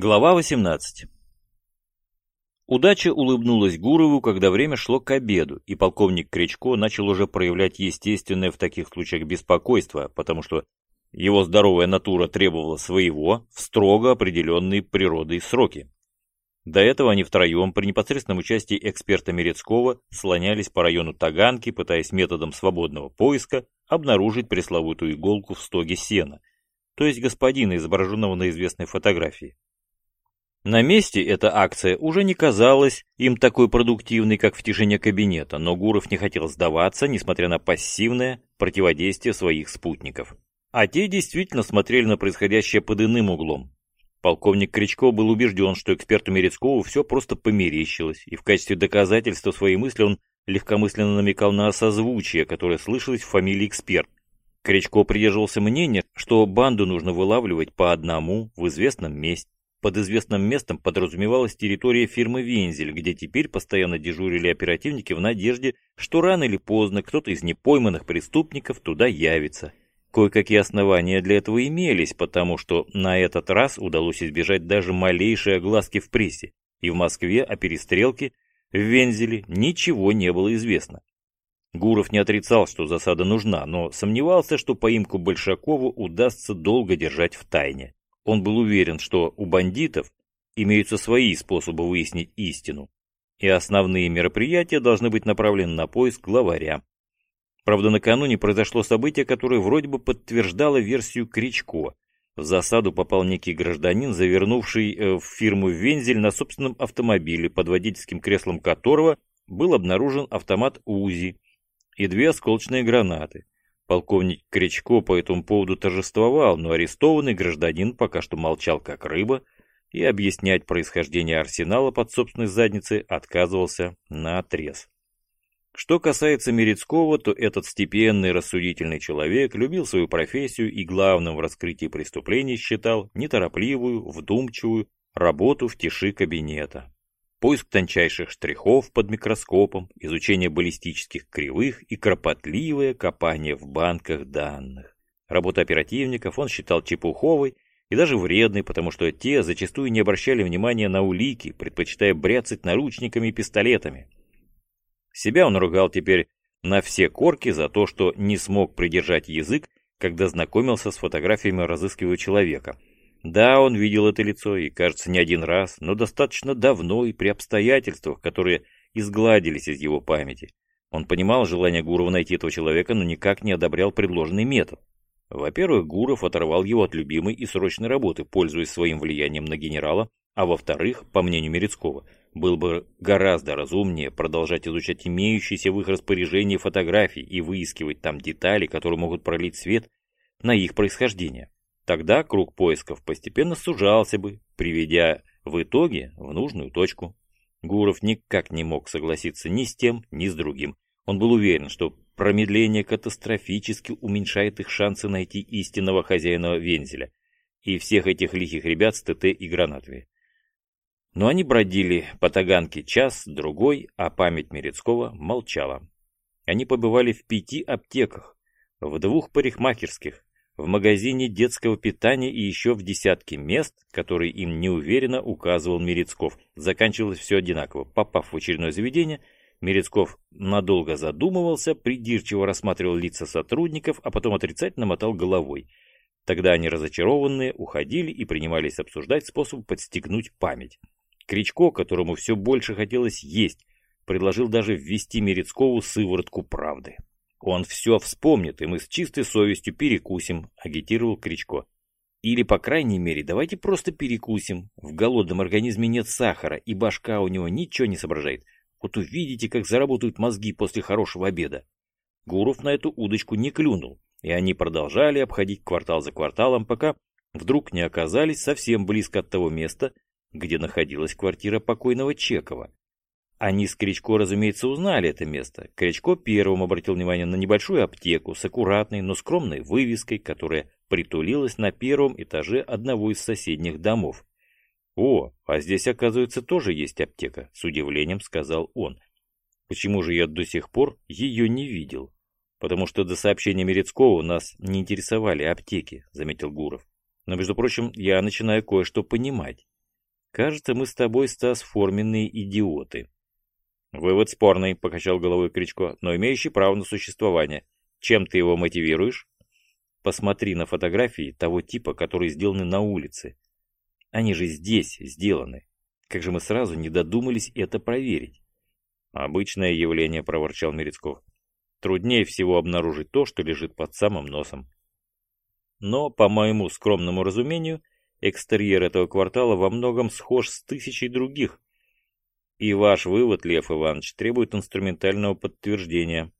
Глава 18 Удача улыбнулась Гурову, когда время шло к обеду, и полковник Кричко начал уже проявлять естественное в таких случаях беспокойство, потому что его здоровая натура требовала своего в строго определенные природой сроки. До этого они втроем при непосредственном участии эксперта Мерецкого слонялись по району Таганки, пытаясь методом свободного поиска обнаружить пресловутую иголку в стоге сена, то есть господина, изображенного на известной фотографии. На месте эта акция уже не казалась им такой продуктивной, как в тишине кабинета, но Гуров не хотел сдаваться, несмотря на пассивное противодействие своих спутников. А те действительно смотрели на происходящее под иным углом. Полковник Кричко был убежден, что эксперту Мерецкову все просто померещилось, и в качестве доказательства своей мысли он легкомысленно намекал на созвучие, которое слышалось в фамилии эксперт. Кричко придерживался мнения, что банду нужно вылавливать по одному в известном месте. Под известным местом подразумевалась территория фирмы «Вензель», где теперь постоянно дежурили оперативники в надежде, что рано или поздно кто-то из непойманных преступников туда явится. Кое-какие основания для этого имелись, потому что на этот раз удалось избежать даже малейшей огласки в прессе, и в Москве о перестрелке в Вензеле ничего не было известно. Гуров не отрицал, что засада нужна, но сомневался, что поимку Большакову удастся долго держать в тайне. Он был уверен, что у бандитов имеются свои способы выяснить истину, и основные мероприятия должны быть направлены на поиск главаря. Правда, накануне произошло событие, которое вроде бы подтверждало версию Кричко. В засаду попал некий гражданин, завернувший э, в фирму «Вензель» на собственном автомобиле, под водительским креслом которого был обнаружен автомат УЗИ и две осколочные гранаты. Полковник Кричко по этому поводу торжествовал, но арестованный гражданин пока что молчал как рыба и объяснять происхождение арсенала под собственной задницей отказывался на отрез. Что касается Мерецкого, то этот степенный рассудительный человек любил свою профессию и главным в раскрытии преступлений считал неторопливую, вдумчивую работу в тиши кабинета поиск тончайших штрихов под микроскопом, изучение баллистических кривых и кропотливое копание в банках данных. Работа оперативников он считал чепуховой и даже вредной, потому что те зачастую не обращали внимания на улики, предпочитая бряцать наручниками и пистолетами. Себя он ругал теперь на все корки за то, что не смог придержать язык, когда знакомился с фотографиями разыскиваемого человека – да, он видел это лицо, и, кажется, не один раз, но достаточно давно и при обстоятельствах, которые изгладились из его памяти. Он понимал желание Гурова найти этого человека, но никак не одобрял предложенный метод. Во-первых, Гуров оторвал его от любимой и срочной работы, пользуясь своим влиянием на генерала, а во-вторых, по мнению Мерецкого, был бы гораздо разумнее продолжать изучать имеющиеся в их распоряжении фотографии и выискивать там детали, которые могут пролить свет на их происхождение. Тогда круг поисков постепенно сужался бы, приведя в итоге в нужную точку. Гуров никак не мог согласиться ни с тем, ни с другим. Он был уверен, что промедление катастрофически уменьшает их шансы найти истинного хозяина вензеля и всех этих лихих ребят с ТТ и гранатами. Но они бродили по Таганке час, другой, а память Мерецкого молчала. Они побывали в пяти аптеках, в двух парикмахерских, в магазине детского питания и еще в десятке мест, которые им неуверенно указывал Мерецков. Заканчивалось все одинаково. Попав в очередное заведение, Мерецков надолго задумывался, придирчиво рассматривал лица сотрудников, а потом отрицательно мотал головой. Тогда они разочарованные уходили и принимались обсуждать способ подстегнуть память. Кричко, которому все больше хотелось есть, предложил даже ввести Мерецкову сыворотку правды. Он все вспомнит, и мы с чистой совестью перекусим, агитировал Кричко. Или, по крайней мере, давайте просто перекусим. В голодном организме нет сахара, и башка у него ничего не соображает. Вот увидите, как заработают мозги после хорошего обеда. Гуров на эту удочку не клюнул, и они продолжали обходить квартал за кварталом, пока вдруг не оказались совсем близко от того места, где находилась квартира покойного Чекова. Они с Кричко, разумеется, узнали это место. Кричко первым обратил внимание на небольшую аптеку с аккуратной, но скромной вывеской, которая притулилась на первом этаже одного из соседних домов. «О, а здесь, оказывается, тоже есть аптека», — с удивлением сказал он. «Почему же я до сих пор ее не видел?» «Потому что до сообщения Мерецкого нас не интересовали аптеки», — заметил Гуров. «Но, между прочим, я начинаю кое-что понимать. Кажется, мы с тобой, Стас, форменные идиоты. Вывод спорный, покачал головой Кричко, но имеющий право на существование. Чем ты его мотивируешь? Посмотри на фотографии того типа, которые сделаны на улице. Они же здесь сделаны. Как же мы сразу не додумались это проверить? Обычное явление, проворчал Мерецков. Труднее всего обнаружить то, что лежит под самым носом. Но, по моему скромному разумению, экстерьер этого квартала во многом схож с тысячей других. И ваш вывод, Лев Иванович, требует инструментального подтверждения.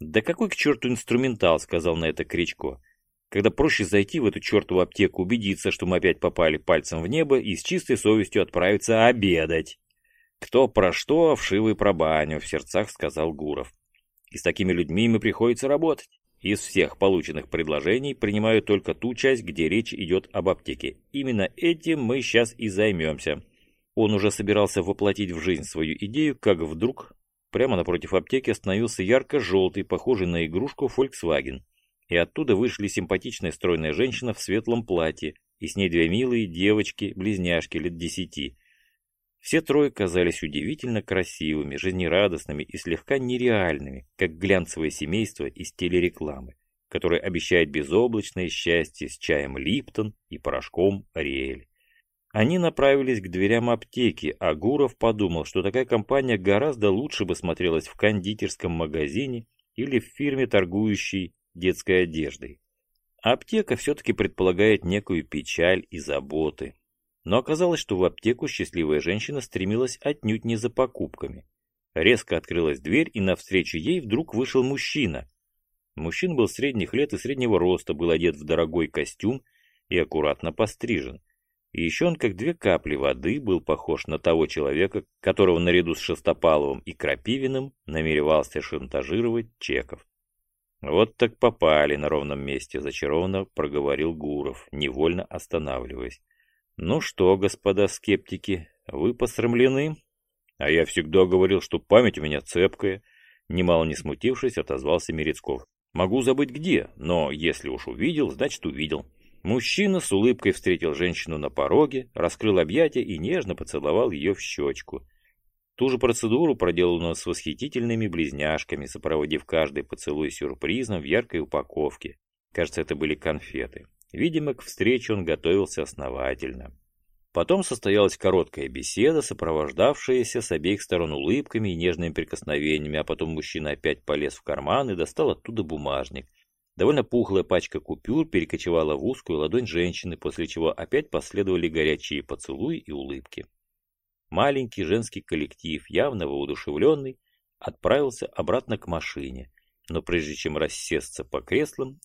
«Да какой к черту инструментал?» — сказал на это Кричко. «Когда проще зайти в эту чертову аптеку, убедиться, что мы опять попали пальцем в небо и с чистой совестью отправиться обедать». «Кто про что, а вшивый про баню», — в сердцах сказал Гуров. «И с такими людьми мы приходится работать. Из всех полученных предложений принимаю только ту часть, где речь идет об аптеке. Именно этим мы сейчас и займемся». Он уже собирался воплотить в жизнь свою идею, как вдруг прямо напротив аптеки остановился ярко-желтый, похожий на игрушку Volkswagen. И оттуда вышли симпатичная стройная женщина в светлом платье, и с ней две милые девочки, близняшки лет десяти. Все трое казались удивительно красивыми, жизнерадостными и слегка нереальными, как глянцевое семейство из телерекламы, которое обещает безоблачное счастье с чаем Липтон и порошком Ариэль. Они направились к дверям аптеки, а Гуров подумал, что такая компания гораздо лучше бы смотрелась в кондитерском магазине или в фирме, торгующей детской одеждой. Аптека все-таки предполагает некую печаль и заботы. Но оказалось, что в аптеку счастливая женщина стремилась отнюдь не за покупками. Резко открылась дверь, и навстречу ей вдруг вышел мужчина. Мужчина был средних лет и среднего роста, был одет в дорогой костюм и аккуратно пострижен. И еще он, как две капли воды, был похож на того человека, которого наряду с Шестопаловым и Крапивиным намеревался шантажировать Чеков. «Вот так попали на ровном месте», — зачарованно проговорил Гуров, невольно останавливаясь. «Ну что, господа скептики, вы посрамлены?» «А я всегда говорил, что память у меня цепкая», — немало не смутившись, отозвался Мерецков. «Могу забыть где, но если уж увидел, значит увидел». Мужчина с улыбкой встретил женщину на пороге, раскрыл объятия и нежно поцеловал ее в щечку. Ту же процедуру проделал он с восхитительными близняшками, сопроводив каждый поцелуй сюрпризом в яркой упаковке. Кажется, это были конфеты. Видимо, к встрече он готовился основательно. Потом состоялась короткая беседа, сопровождавшаяся с обеих сторон улыбками и нежными прикосновениями, а потом мужчина опять полез в карман и достал оттуда бумажник. Довольно пухлая пачка купюр перекочевала в узкую ладонь женщины, после чего опять последовали горячие поцелуи и улыбки. Маленький женский коллектив, явно воодушевленный, отправился обратно к машине, но прежде чем рассесться по креслам,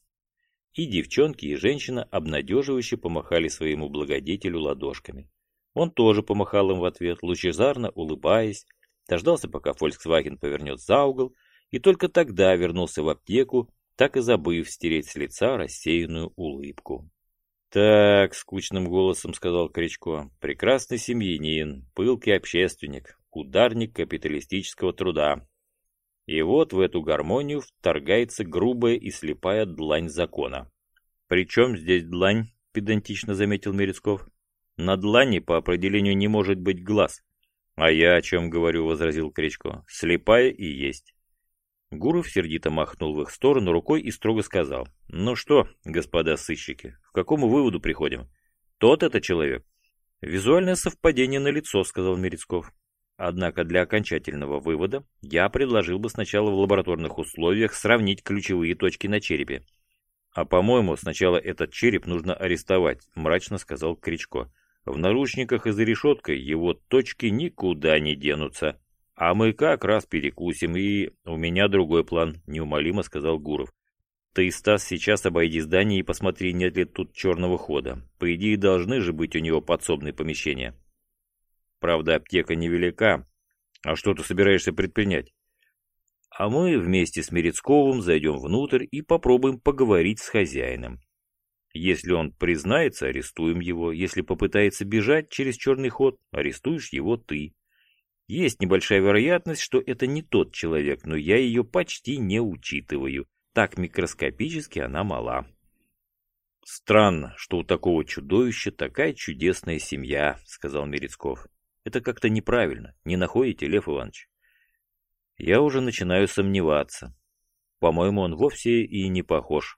и девчонки, и женщина обнадеживающе помахали своему благодетелю ладошками. Он тоже помахал им в ответ, лучезарно улыбаясь, дождался, пока Volkswagen повернет за угол, и только тогда вернулся в аптеку, так и забыв стереть с лица рассеянную улыбку. «Так», — скучным голосом сказал Кричко, — «прекрасный семьянин, пылкий общественник, ударник капиталистического труда». И вот в эту гармонию вторгается грубая и слепая длань закона. «Причем здесь длань?» — педантично заметил Мерецков. «На длани по определению не может быть глаз». «А я о чем говорю?» — возразил Кричко. «Слепая и есть». Гуров сердито махнул в их сторону рукой и строго сказал. «Ну что, господа сыщики, к какому выводу приходим? Тот это человек?» «Визуальное совпадение на лицо, сказал Мерецков. «Однако для окончательного вывода я предложил бы сначала в лабораторных условиях сравнить ключевые точки на черепе». «А по-моему, сначала этот череп нужно арестовать», — мрачно сказал Кричко. «В наручниках и за решеткой его точки никуда не денутся». «А мы как раз перекусим, и у меня другой план», — неумолимо сказал Гуров. «Ты, Стас, сейчас обойди здание и посмотри, нет ли тут черного хода. По идее, должны же быть у него подсобные помещения». «Правда, аптека невелика. А что ты собираешься предпринять?» «А мы вместе с Мерецковым зайдем внутрь и попробуем поговорить с хозяином. Если он признается, арестуем его. Если попытается бежать через черный ход, арестуешь его ты. Есть небольшая вероятность, что это не тот человек, но я ее почти не учитываю. Так микроскопически она мала. Странно, что у такого чудовища такая чудесная семья, сказал Мерецков. Это как-то неправильно, не находите, Лев Иванович? Я уже начинаю сомневаться. По-моему, он вовсе и не похож.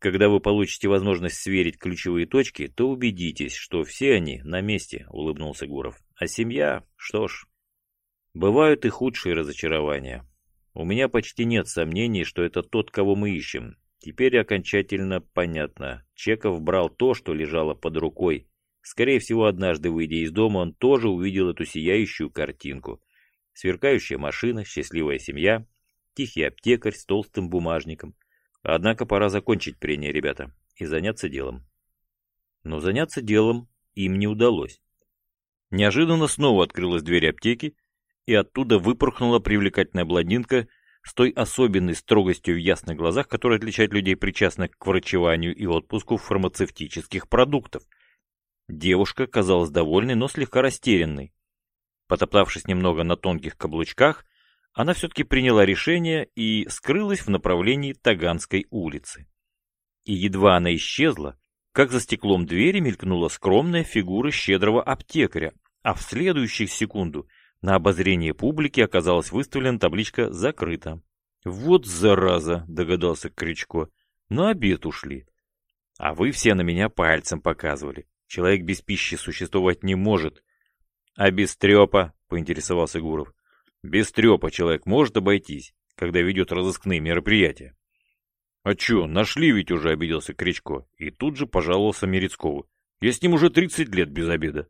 Когда вы получите возможность сверить ключевые точки, то убедитесь, что все они на месте, улыбнулся Гуров. А семья, что ж, бывают и худшие разочарования. У меня почти нет сомнений, что это тот, кого мы ищем. Теперь окончательно понятно. Чеков брал то, что лежало под рукой. Скорее всего, однажды, выйдя из дома, он тоже увидел эту сияющую картинку. Сверкающая машина, счастливая семья, тихий аптекарь с толстым бумажником. Однако пора закончить прение, ребята, и заняться делом. Но заняться делом им не удалось. Неожиданно снова открылась дверь аптеки, и оттуда выпорхнула привлекательная блондинка с той особенной строгостью в ясных глазах, которая отличает людей, причастных к врачеванию и отпуску фармацевтических продуктов. Девушка казалась довольной, но слегка растерянной. Потоптавшись немного на тонких каблучках, она все-таки приняла решение и скрылась в направлении Таганской улицы. И едва она исчезла, как за стеклом двери мелькнула скромная фигура щедрого аптекаря, а в следующую секунду на обозрение публики оказалась выставлена табличка «Закрыто». «Вот зараза!» — догадался Кричко. «На обед ушли. А вы все на меня пальцем показывали. Человек без пищи существовать не может». «А без трепа?» — поинтересовался Гуров. «Без трепа человек может обойтись, когда ведет разыскные мероприятия». «А чё, нашли ведь уже», — обиделся Кричко. И тут же пожаловался Мерецкову. «Я с ним уже тридцать лет без обеда».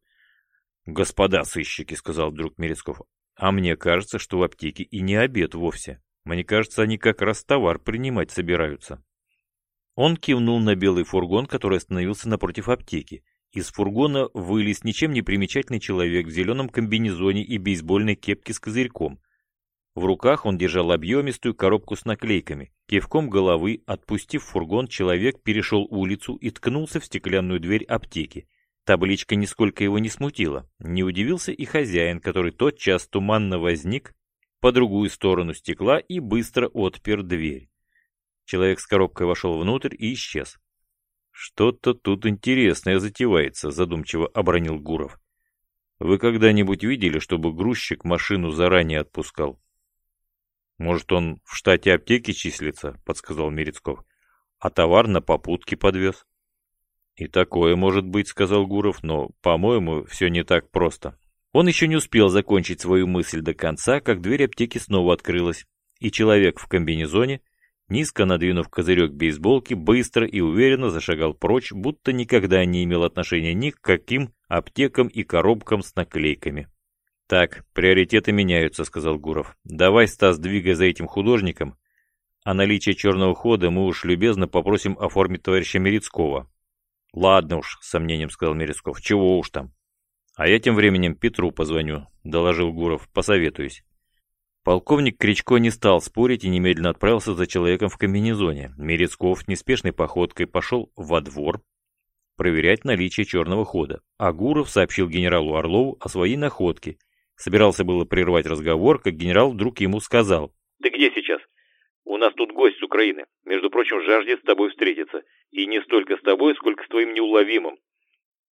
«Господа сыщики», — сказал вдруг Мерецков, — «а мне кажется, что в аптеке и не обед вовсе. Мне кажется, они как раз товар принимать собираются». Он кивнул на белый фургон, который остановился напротив аптеки. Из фургона вылез ничем не примечательный человек в зеленом комбинезоне и бейсбольной кепке с козырьком. В руках он держал объемистую коробку с наклейками. Кивком головы, отпустив фургон, человек перешел улицу и ткнулся в стеклянную дверь аптеки. Табличка нисколько его не смутила. Не удивился и хозяин, который тотчас туманно возник по другую сторону стекла и быстро отпер дверь. Человек с коробкой вошел внутрь и исчез. «Что-то тут интересное затевается», — задумчиво обронил Гуров. «Вы когда-нибудь видели, чтобы грузчик машину заранее отпускал?» «Может, он в штате аптеки числится?» — подсказал Мерецков. «А товар на попутке подвез?» «И такое может быть», — сказал Гуров, — «но, по-моему, все не так просто». Он еще не успел закончить свою мысль до конца, как дверь аптеки снова открылась, и человек в комбинезоне, низко надвинув козырек бейсболки, быстро и уверенно зашагал прочь, будто никогда не имел отношения ни к каким аптекам и коробкам с наклейками. «Так, приоритеты меняются», — сказал Гуров. «Давай, Стас, двигай за этим художником. А наличие черного хода мы уж любезно попросим оформить товарища Мерецкого, «Ладно уж», — с сомнением сказал Мересков, — «чего уж там». «А я тем временем Петру позвоню», — доложил Гуров, — «посоветуюсь». Полковник Кричко не стал спорить и немедленно отправился за человеком в комбинезоне. Мерецков неспешной походкой пошел во двор проверять наличие черного хода, а Гуров сообщил генералу Орлову о своей находке. Собирался было прервать разговор, как генерал вдруг ему сказал. «Ты где сейчас?» У нас тут гость с Украины. Между прочим, жаждет с тобой встретиться. И не столько с тобой, сколько с твоим неуловимым.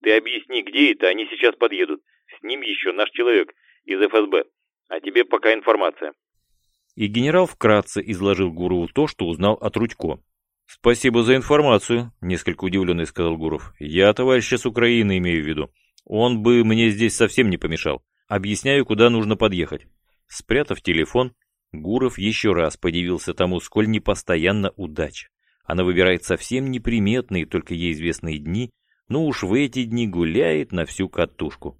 Ты объясни, где это, они сейчас подъедут. С ним еще наш человек из ФСБ. А тебе пока информация. И генерал вкратце изложил Гурову то, что узнал от Рудько. «Спасибо за информацию», — несколько удивленный сказал Гуров. «Я товарища с Украины имею в виду. Он бы мне здесь совсем не помешал. Объясняю, куда нужно подъехать». Спрятав телефон, Гуров еще раз подивился тому, сколь непостоянна удача. Она выбирает совсем неприметные, только ей известные дни, но уж в эти дни гуляет на всю катушку.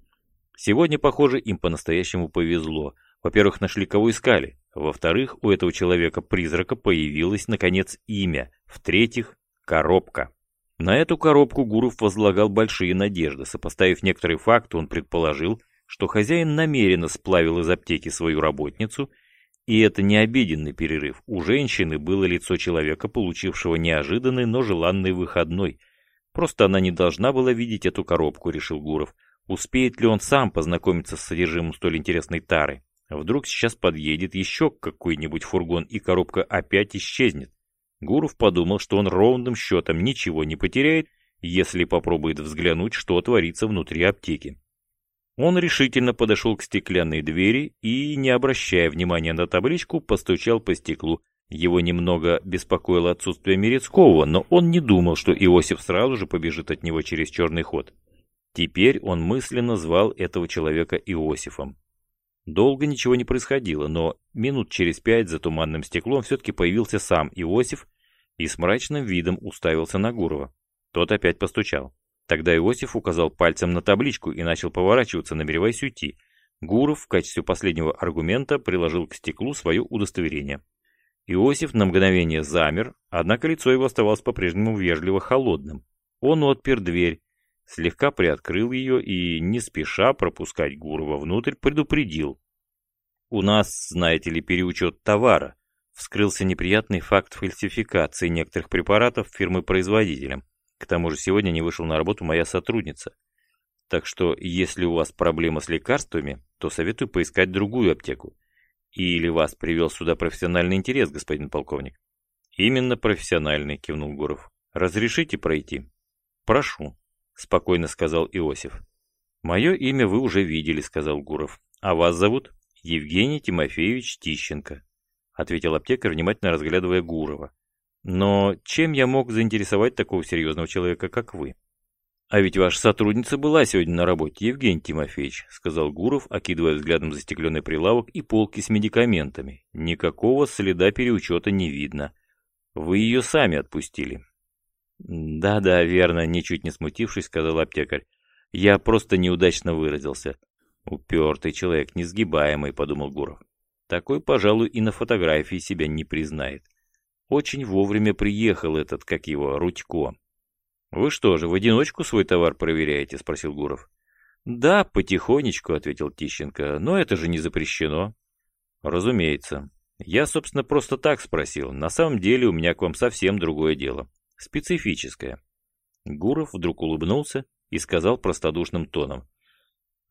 Сегодня, похоже, им по-настоящему повезло. Во-первых, нашли кого искали. Во-вторых, у этого человека-призрака появилось, наконец, имя. В-третьих, коробка. На эту коробку Гуров возлагал большие надежды. Сопоставив некоторые факты, он предположил, что хозяин намеренно сплавил из аптеки свою работницу – и это не обеденный перерыв. У женщины было лицо человека, получившего неожиданный, но желанный выходной. Просто она не должна была видеть эту коробку, решил Гуров. Успеет ли он сам познакомиться с содержимым столь интересной тары? Вдруг сейчас подъедет еще какой-нибудь фургон, и коробка опять исчезнет. Гуров подумал, что он ровным счетом ничего не потеряет, если попробует взглянуть, что творится внутри аптеки. Он решительно подошел к стеклянной двери и, не обращая внимания на табличку, постучал по стеклу. Его немного беспокоило отсутствие Мерецкого, но он не думал, что Иосиф сразу же побежит от него через черный ход. Теперь он мысленно звал этого человека Иосифом. Долго ничего не происходило, но минут через пять за туманным стеклом все-таки появился сам Иосиф и с мрачным видом уставился на Гурова. Тот опять постучал. Тогда Иосиф указал пальцем на табличку и начал поворачиваться, намереваясь уйти. Гуров в качестве последнего аргумента приложил к стеклу свое удостоверение. Иосиф на мгновение замер, однако лицо его оставалось по-прежнему вежливо холодным. Он отпер дверь, слегка приоткрыл ее и, не спеша пропускать Гурова внутрь, предупредил. «У нас, знаете ли, переучет товара. Вскрылся неприятный факт фальсификации некоторых препаратов фирмы-производителем. К тому же сегодня не вышла на работу моя сотрудница. Так что, если у вас проблема с лекарствами, то советую поискать другую аптеку. Или вас привел сюда профессиональный интерес, господин полковник? Именно профессиональный, кивнул Гуров. Разрешите пройти? Прошу. — спокойно сказал Иосиф. «Мое имя вы уже видели», — сказал Гуров. «А вас зовут?» «Евгений Тимофеевич Тищенко», — ответил аптекарь, внимательно разглядывая Гурова. «Но чем я мог заинтересовать такого серьезного человека, как вы?» «А ведь ваша сотрудница была сегодня на работе, Евгений Тимофеевич», — сказал Гуров, окидывая взглядом застекленный прилавок и полки с медикаментами. «Никакого следа переучета не видно. Вы ее сами отпустили. «Да-да, верно», — ничуть не смутившись, сказал аптекарь. «Я просто неудачно выразился». «Упертый человек, несгибаемый», — подумал Гуров. «Такой, пожалуй, и на фотографии себя не признает. Очень вовремя приехал этот, как его, Рудько». «Вы что же, в одиночку свой товар проверяете?» — спросил Гуров. «Да, потихонечку», — ответил Тищенко, — «но это же не запрещено». «Разумеется. Я, собственно, просто так спросил. На самом деле у меня к вам совсем другое дело специфическое. Гуров вдруг улыбнулся и сказал простодушным тоном.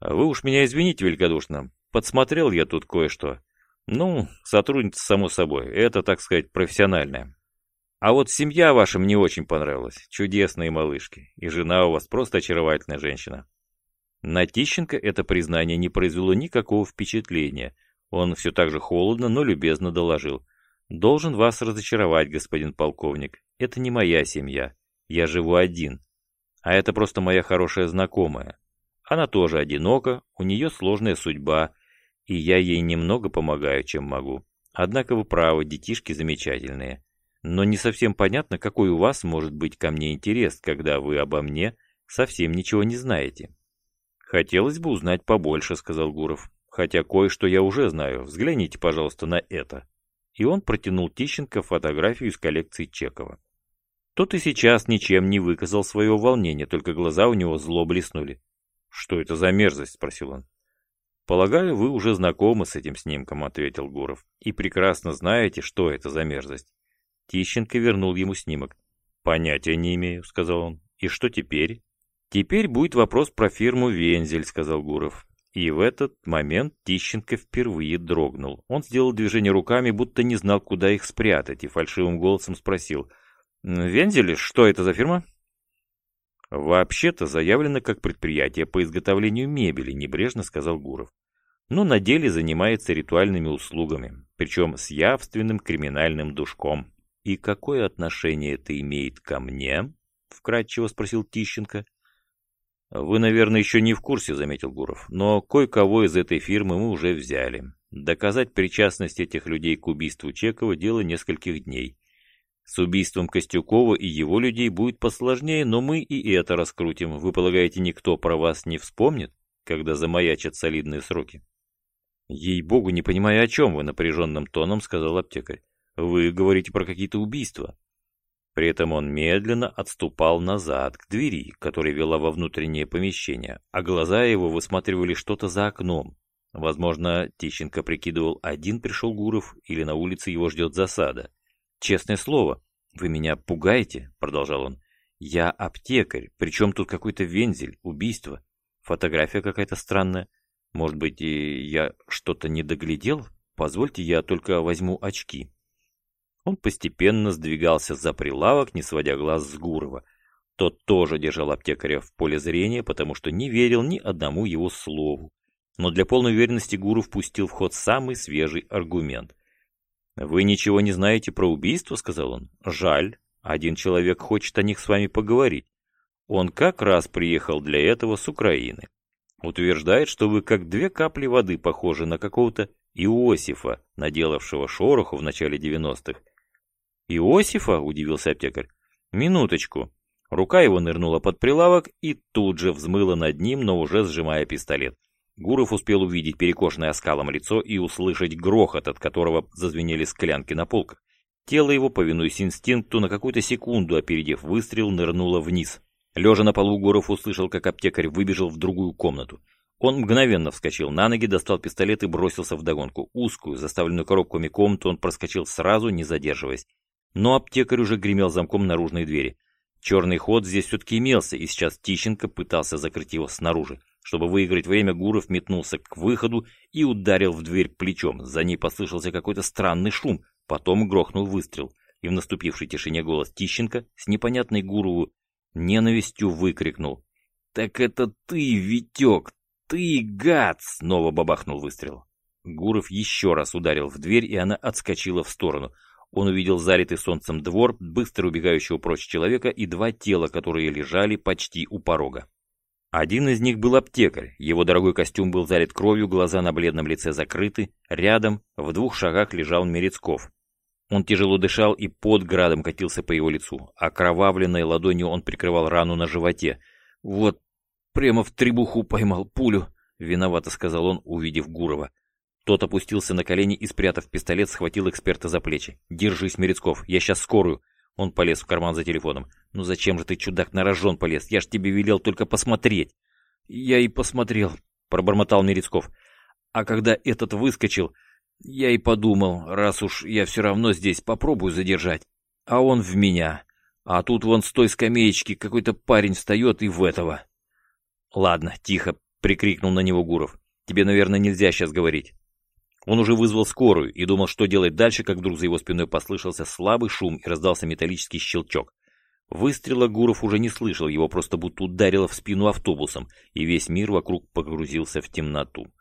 «Вы уж меня извините великодушно, подсмотрел я тут кое-что. Ну, сотрудница, само собой, это, так сказать, профессиональная. А вот семья ваша мне очень понравилась, чудесные малышки, и жена у вас просто очаровательная женщина». На Тищенко это признание не произвело никакого впечатления. Он все так же холодно, но любезно доложил. «Должен вас разочаровать, господин полковник. Это не моя семья. Я живу один. А это просто моя хорошая знакомая. Она тоже одинока, у нее сложная судьба, и я ей немного помогаю, чем могу. Однако вы правы, детишки замечательные. Но не совсем понятно, какой у вас может быть ко мне интерес, когда вы обо мне совсем ничего не знаете. Хотелось бы узнать побольше, сказал Гуров. Хотя кое-что я уже знаю. Взгляните, пожалуйста, на это. И он протянул Тищенко фотографию из коллекции Чекова. Тот и сейчас ничем не выказал своего волнения, только глаза у него зло блеснули. «Что это за мерзость?» — спросил он. «Полагаю, вы уже знакомы с этим снимком», — ответил Гуров, «и прекрасно знаете, что это за мерзость». Тищенко вернул ему снимок. «Понятия не имею», — сказал он. «И что теперь?» «Теперь будет вопрос про фирму «Вензель», — сказал Гуров. И в этот момент Тищенко впервые дрогнул. Он сделал движение руками, будто не знал, куда их спрятать, и фальшивым голосом спросил — Вензель, что это за фирма? Вообще-то заявлено как предприятие по изготовлению мебели, небрежно сказал Гуров. Но на деле занимается ритуальными услугами, причем с явственным криминальным душком. И какое отношение это имеет ко мне? Вкратчиво спросил Тищенко. Вы, наверное, еще не в курсе, заметил Гуров, но кое-кого из этой фирмы мы уже взяли. Доказать причастность этих людей к убийству Чекова дело нескольких дней. С убийством Костюкова и его людей будет посложнее, но мы и это раскрутим. Вы полагаете, никто про вас не вспомнит, когда замаячат солидные сроки? Ей-богу, не понимая, о чем вы, напряженным тоном сказал аптекарь. Вы говорите про какие-то убийства. При этом он медленно отступал назад, к двери, которая вела во внутреннее помещение, а глаза его высматривали что-то за окном. Возможно, Тищенко прикидывал, один пришел Гуров или на улице его ждет засада. «Честное слово, вы меня пугаете», — продолжал он. «Я аптекарь, причем тут какой-то вензель, убийство, фотография какая-то странная. Может быть, я что-то не доглядел? Позвольте, я только возьму очки». Он постепенно сдвигался за прилавок, не сводя глаз с Гурова. Тот тоже держал аптекаря в поле зрения, потому что не верил ни одному его слову. Но для полной уверенности Гуров пустил в ход самый свежий аргумент. «Вы ничего не знаете про убийство?» — сказал он. «Жаль. Один человек хочет о них с вами поговорить. Он как раз приехал для этого с Украины. Утверждает, что вы как две капли воды похожи на какого-то Иосифа, наделавшего шороху в начале 90-х. «Иосифа?» – удивился аптекарь. «Минуточку». Рука его нырнула под прилавок и тут же взмыла над ним, но уже сжимая пистолет. Гуров успел увидеть перекошенное оскалом лицо и услышать грохот, от которого зазвенели склянки на полках. Тело его, повинуясь инстинкту, на какую-то секунду, опередив выстрел, нырнуло вниз. Лежа на полу, Гуров услышал, как аптекарь выбежал в другую комнату. Он мгновенно вскочил на ноги, достал пистолет и бросился в догонку. Узкую, заставленную коробками комнату он проскочил сразу, не задерживаясь. Но аптекарь уже гремел замком наружной двери. Черный ход здесь все-таки имелся, и сейчас Тищенко пытался закрыть его снаружи. Чтобы выиграть время, Гуров метнулся к выходу и ударил в дверь плечом. За ней послышался какой-то странный шум, потом грохнул выстрел. И в наступившей тишине голос Тищенко с непонятной Гурову ненавистью выкрикнул. «Так это ты, Витек! Ты, гад!» Снова бабахнул выстрел. Гуров еще раз ударил в дверь, и она отскочила в сторону. Он увидел залитый солнцем двор, быстро убегающего прочь человека и два тела, которые лежали почти у порога. Один из них был аптекарь, его дорогой костюм был залит кровью, глаза на бледном лице закрыты, рядом, в двух шагах лежал Мерецков. Он тяжело дышал, и под градом катился по его лицу. Окровавленной ладонью он прикрывал рану на животе. «Вот, прямо в требуху поймал пулю», — виновато сказал он, увидев Гурова. Тот опустился на колени и, спрятав пистолет, схватил эксперта за плечи. «Держись, Мерецков, я сейчас скорую». Он полез в карман за телефоном. «Ну зачем же ты, чудак, на рожон полез? Я ж тебе велел только посмотреть». «Я и посмотрел», — пробормотал Мерецков. «А когда этот выскочил, я и подумал, раз уж я все равно здесь, попробую задержать. А он в меня. А тут вон с той скамеечки какой-то парень встает и в этого». «Ладно, тихо», — прикрикнул на него Гуров. «Тебе, наверное, нельзя сейчас говорить». Он уже вызвал скорую и думал, что делать дальше, как вдруг за его спиной послышался слабый шум и раздался металлический щелчок. Выстрела Гуров уже не слышал, его просто будто ударило в спину автобусом, и весь мир вокруг погрузился в темноту.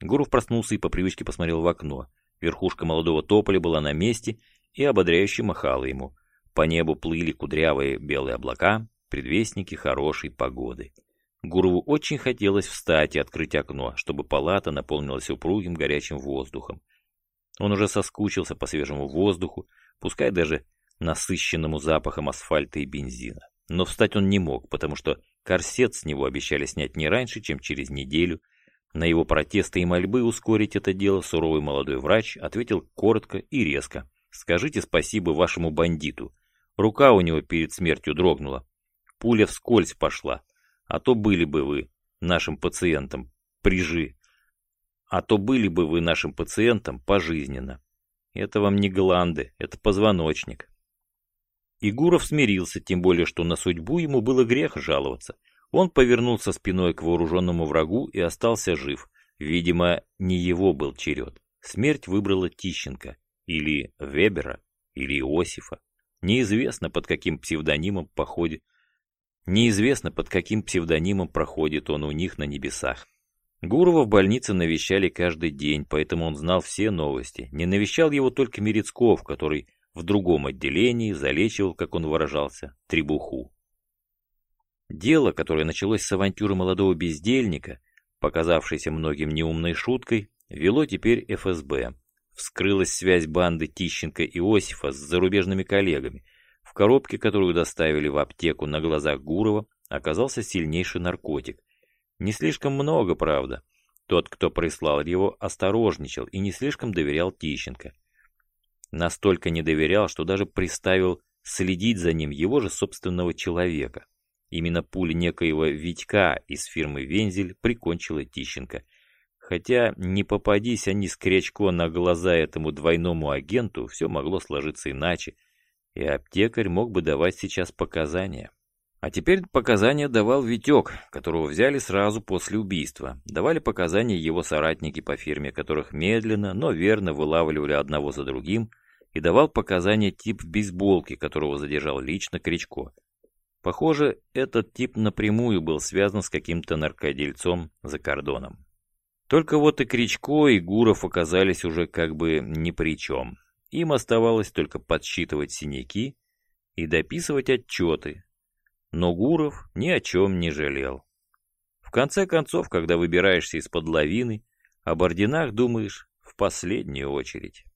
Гуров проснулся и по привычке посмотрел в окно. Верхушка молодого тополя была на месте и ободряюще махала ему. По небу плыли кудрявые белые облака, предвестники хорошей погоды. Гурову очень хотелось встать и открыть окно, чтобы палата наполнилась упругим горячим воздухом. Он уже соскучился по свежему воздуху, пускай даже насыщенному запахом асфальта и бензина. Но встать он не мог, потому что корсет с него обещали снять не раньше, чем через неделю. На его протесты и мольбы ускорить это дело суровый молодой врач ответил коротко и резко. «Скажите спасибо вашему бандиту». Рука у него перед смертью дрогнула. Пуля вскользь пошла, а то были бы вы нашим пациентом прижи. А то были бы вы нашим пациентом пожизненно. Это вам не гланды, это позвоночник. Игуров смирился, тем более, что на судьбу ему было грех жаловаться. Он повернулся спиной к вооруженному врагу и остался жив. Видимо, не его был черед. Смерть выбрала Тищенко, или Вебера, или Иосифа. Неизвестно, под каким псевдонимом походит Неизвестно, под каким псевдонимом проходит он у них на небесах. Гурова в больнице навещали каждый день, поэтому он знал все новости. Не навещал его только Мерецков, который в другом отделении залечивал, как он выражался, требуху. Дело, которое началось с авантюры молодого бездельника, показавшейся многим неумной шуткой, вело теперь ФСБ. Вскрылась связь банды Тищенко и Иосифа с зарубежными коллегами – в коробке, которую доставили в аптеку на глазах Гурова, оказался сильнейший наркотик. Не слишком много, правда. Тот, кто прислал его, осторожничал и не слишком доверял Тищенко. Настолько не доверял, что даже приставил следить за ним его же собственного человека. Именно пуля некоего Витька из фирмы «Вензель» прикончила Тищенко. Хотя, не попадись они с Крячко на глаза этому двойному агенту, все могло сложиться иначе – и аптекарь мог бы давать сейчас показания. А теперь показания давал Витек, которого взяли сразу после убийства. Давали показания его соратники по фирме, которых медленно, но верно вылавливали одного за другим, и давал показания тип в бейсболке, которого задержал лично Кричко. Похоже, этот тип напрямую был связан с каким-то наркодельцом за кордоном. Только вот и Кричко, и Гуров оказались уже как бы ни при чем. Им оставалось только подсчитывать синяки и дописывать отчеты. Но Гуров ни о чем не жалел. В конце концов, когда выбираешься из-под лавины, об орденах думаешь в последнюю очередь.